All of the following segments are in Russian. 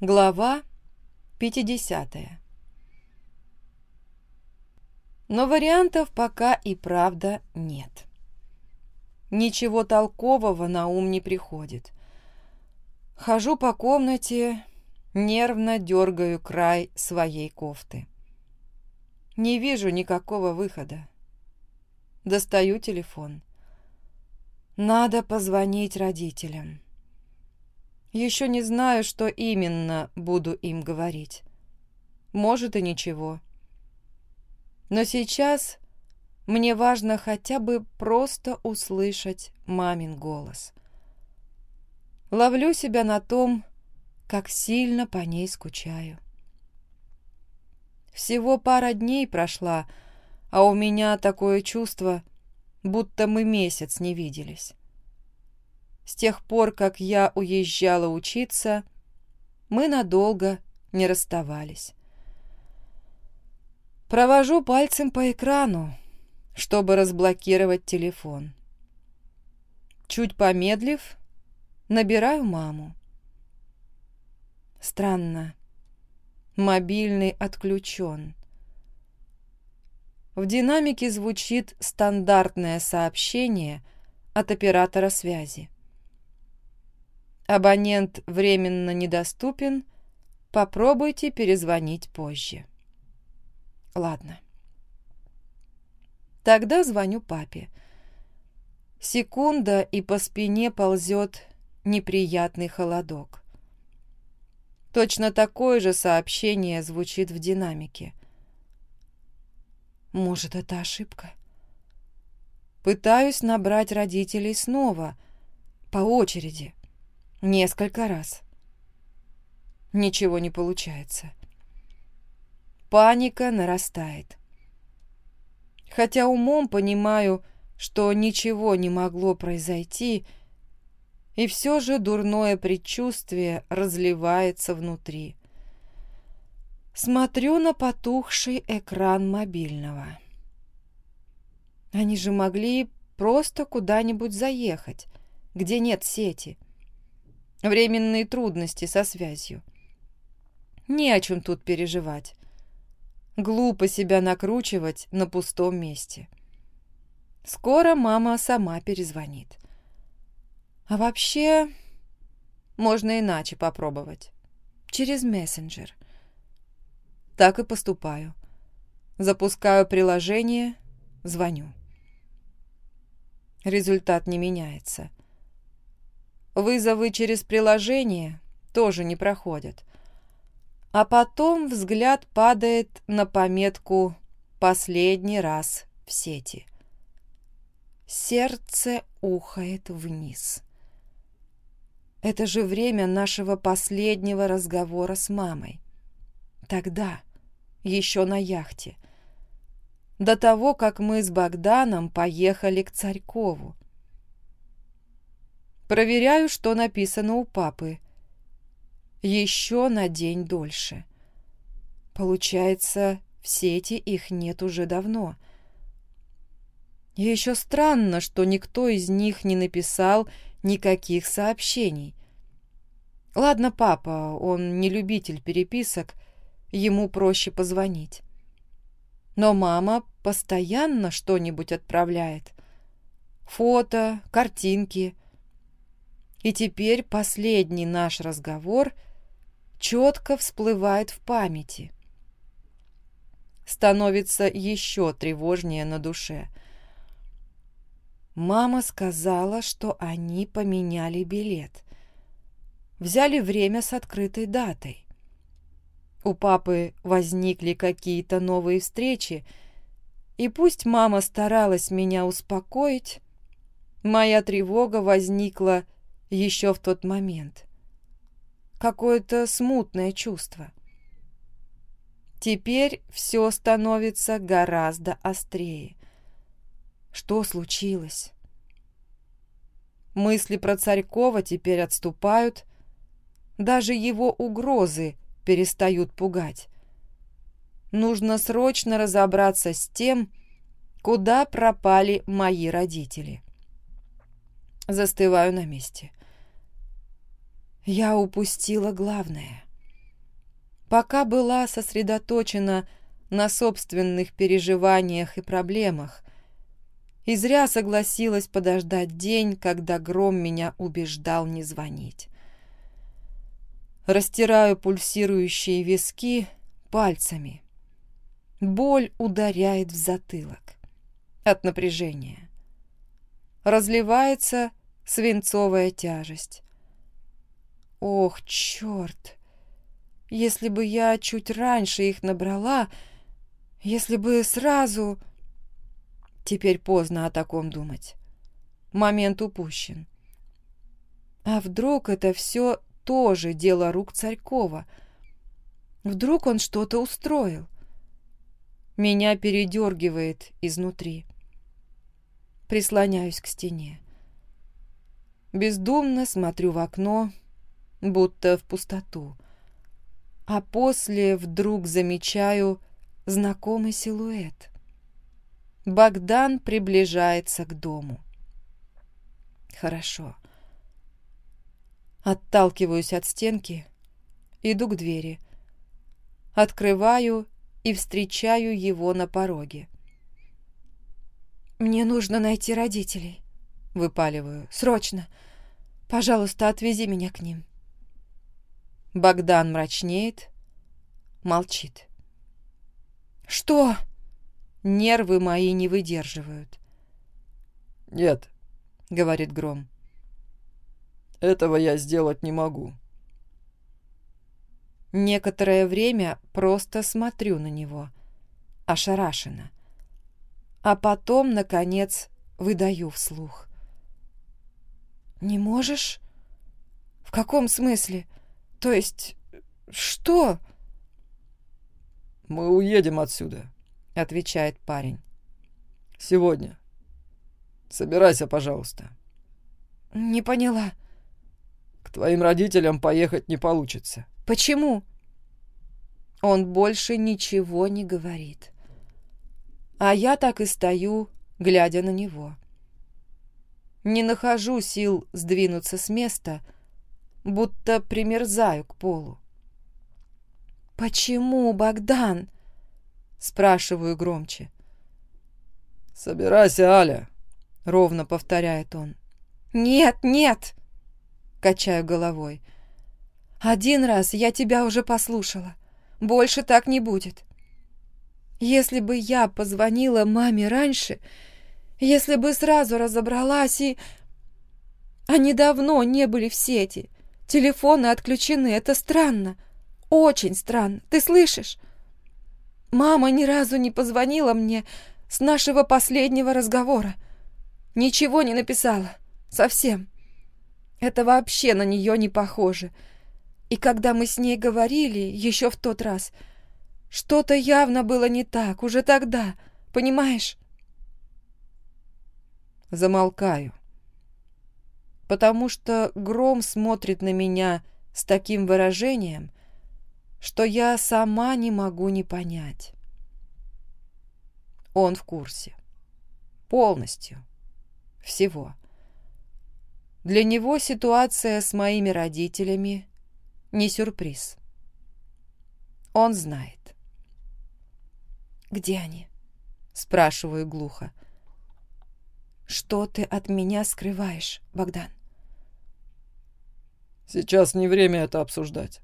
Глава 50 Но вариантов пока и правда нет. Ничего толкового на ум не приходит. Хожу по комнате, нервно дергаю край своей кофты. Не вижу никакого выхода. Достаю телефон. Надо позвонить родителям. Еще не знаю, что именно буду им говорить. Может и ничего. Но сейчас мне важно хотя бы просто услышать мамин голос. Ловлю себя на том, как сильно по ней скучаю. Всего пара дней прошла, а у меня такое чувство, будто мы месяц не виделись. С тех пор, как я уезжала учиться, мы надолго не расставались. Провожу пальцем по экрану, чтобы разблокировать телефон. Чуть помедлив, набираю маму. Странно. Мобильный отключен. В динамике звучит стандартное сообщение от оператора связи. Абонент временно недоступен. Попробуйте перезвонить позже. Ладно. Тогда звоню папе. Секунда, и по спине ползет неприятный холодок. Точно такое же сообщение звучит в динамике. Может, это ошибка? Пытаюсь набрать родителей снова, по очереди. Несколько раз. Ничего не получается. Паника нарастает. Хотя умом понимаю, что ничего не могло произойти, и все же дурное предчувствие разливается внутри. Смотрю на потухший экран мобильного. Они же могли просто куда-нибудь заехать, где нет сети временные трудности со связью. Не о чем тут переживать. Глупо себя накручивать на пустом месте. Скоро мама сама перезвонит. А вообще, можно иначе попробовать. Через мессенджер. Так и поступаю. Запускаю приложение, звоню. Результат не меняется. Вызовы через приложение тоже не проходят. А потом взгляд падает на пометку «Последний раз в сети». Сердце ухает вниз. Это же время нашего последнего разговора с мамой. Тогда, еще на яхте. До того, как мы с Богданом поехали к Царькову. Проверяю, что написано у папы. Еще на день дольше. Получается, в сети их нет уже давно. Еще странно, что никто из них не написал никаких сообщений. Ладно, папа, он не любитель переписок, ему проще позвонить. Но мама постоянно что-нибудь отправляет. Фото, картинки — и теперь последний наш разговор четко всплывает в памяти. Становится еще тревожнее на душе. Мама сказала, что они поменяли билет. Взяли время с открытой датой. У папы возникли какие-то новые встречи, и пусть мама старалась меня успокоить, моя тревога возникла еще в тот момент. Какое-то смутное чувство. Теперь все становится гораздо острее. Что случилось? Мысли про Царькова теперь отступают, даже его угрозы перестают пугать. Нужно срочно разобраться с тем, куда пропали мои родители. Застываю на месте. Я упустила главное. пока была сосредоточена на собственных переживаниях и проблемах, и зря согласилась подождать день, когда Гром меня убеждал не звонить. Растираю пульсирующие виски пальцами. Боль ударяет в затылок от напряжения. Разливается свинцовая тяжесть. Ох, черт! Если бы я чуть раньше их набрала, если бы сразу... Теперь поздно о таком думать. Момент упущен. А вдруг это все тоже дело рук Царькова? Вдруг он что-то устроил? Меня передергивает изнутри. Прислоняюсь к стене. Бездумно смотрю в окно, будто в пустоту. А после вдруг замечаю знакомый силуэт. Богдан приближается к дому. Хорошо. Отталкиваюсь от стенки, иду к двери. Открываю и встречаю его на пороге. «Мне нужно найти родителей», — выпаливаю. «Срочно! Пожалуйста, отвези меня к ним». Богдан мрачнеет, молчит. «Что?» Нервы мои не выдерживают. «Нет», — говорит Гром. «Этого я сделать не могу». Некоторое время просто смотрю на него, ошарашенно. А потом, наконец, выдаю вслух. «Не можешь? В каком смысле? То есть, что?» «Мы уедем отсюда», — отвечает парень. «Сегодня. Собирайся, пожалуйста». «Не поняла». «К твоим родителям поехать не получится». «Почему?» Он больше ничего не говорит. А я так и стою, глядя на него. Не нахожу сил сдвинуться с места, будто примерзаю к полу. «Почему, Богдан?» — спрашиваю громче. «Собирайся, Аля», — ровно повторяет он. «Нет, нет!» — качаю головой. «Один раз я тебя уже послушала. Больше так не будет. Если бы я позвонила маме раньше, если бы сразу разобралась и... Они давно не были в сети. Телефоны отключены. Это странно. Очень странно. Ты слышишь? Мама ни разу не позвонила мне с нашего последнего разговора. Ничего не написала. Совсем. Это вообще на нее не похоже. И когда мы с ней говорили, еще в тот раз, что-то явно было не так, уже тогда, понимаешь? Замолкаю. Потому что Гром смотрит на меня с таким выражением, что я сама не могу не понять. Он в курсе. Полностью. Всего. Для него ситуация с моими родителями не сюрприз. Он знает. «Где они?» — спрашиваю глухо. «Что ты от меня скрываешь, Богдан?» «Сейчас не время это обсуждать».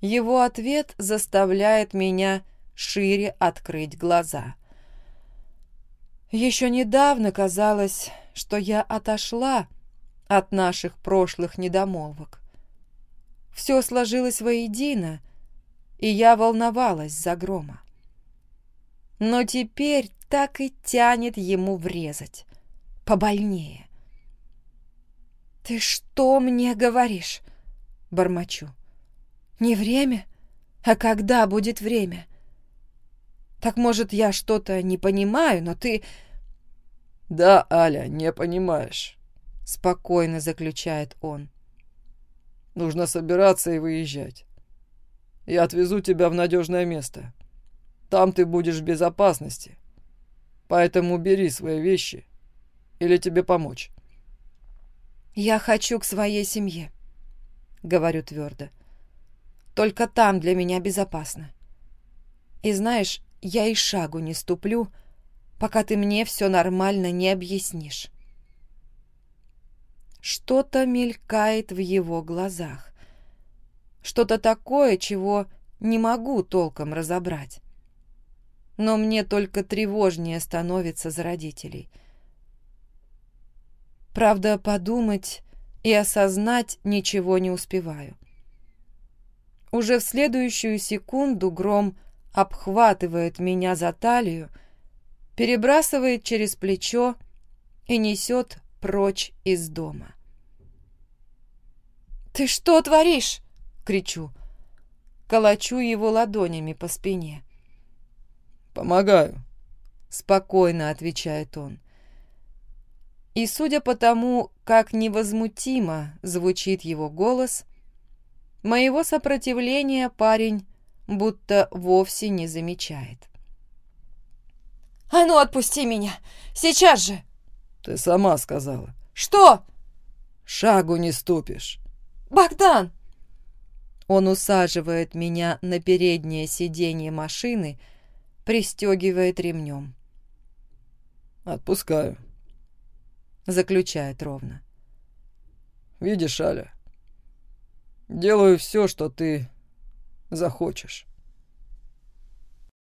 Его ответ заставляет меня шире открыть глаза. Еще недавно казалось, что я отошла от наших прошлых недомолвок. Все сложилось воедино, и я волновалась за грома. Но теперь так и тянет ему врезать. Побольнее. «Ты что мне говоришь?» — бормочу. Не время? А когда будет время? Так, может, я что-то не понимаю, но ты... Да, Аля, не понимаешь, спокойно заключает он. Нужно собираться и выезжать. Я отвезу тебя в надежное место. Там ты будешь в безопасности. Поэтому бери свои вещи. Или тебе помочь? Я хочу к своей семье, говорю твердо. Только там для меня безопасно. И знаешь, я и шагу не ступлю, пока ты мне все нормально не объяснишь. Что-то мелькает в его глазах. Что-то такое, чего не могу толком разобрать. Но мне только тревожнее становится за родителей. Правда, подумать и осознать ничего не успеваю. Уже в следующую секунду гром обхватывает меня за талию, перебрасывает через плечо и несет прочь из дома. «Ты что творишь?» — кричу. Колочу его ладонями по спине. «Помогаю», — спокойно отвечает он. И судя по тому, как невозмутимо звучит его голос, моего сопротивления парень будто вовсе не замечает. «А ну, отпусти меня! Сейчас же!» «Ты сама сказала». «Что?» «Шагу не ступишь». «Богдан!» Он усаживает меня на переднее сиденье машины, пристегивает ремнем. «Отпускаю», — заключает ровно. «Видишь, Аля, делаю все, что ты захочешь.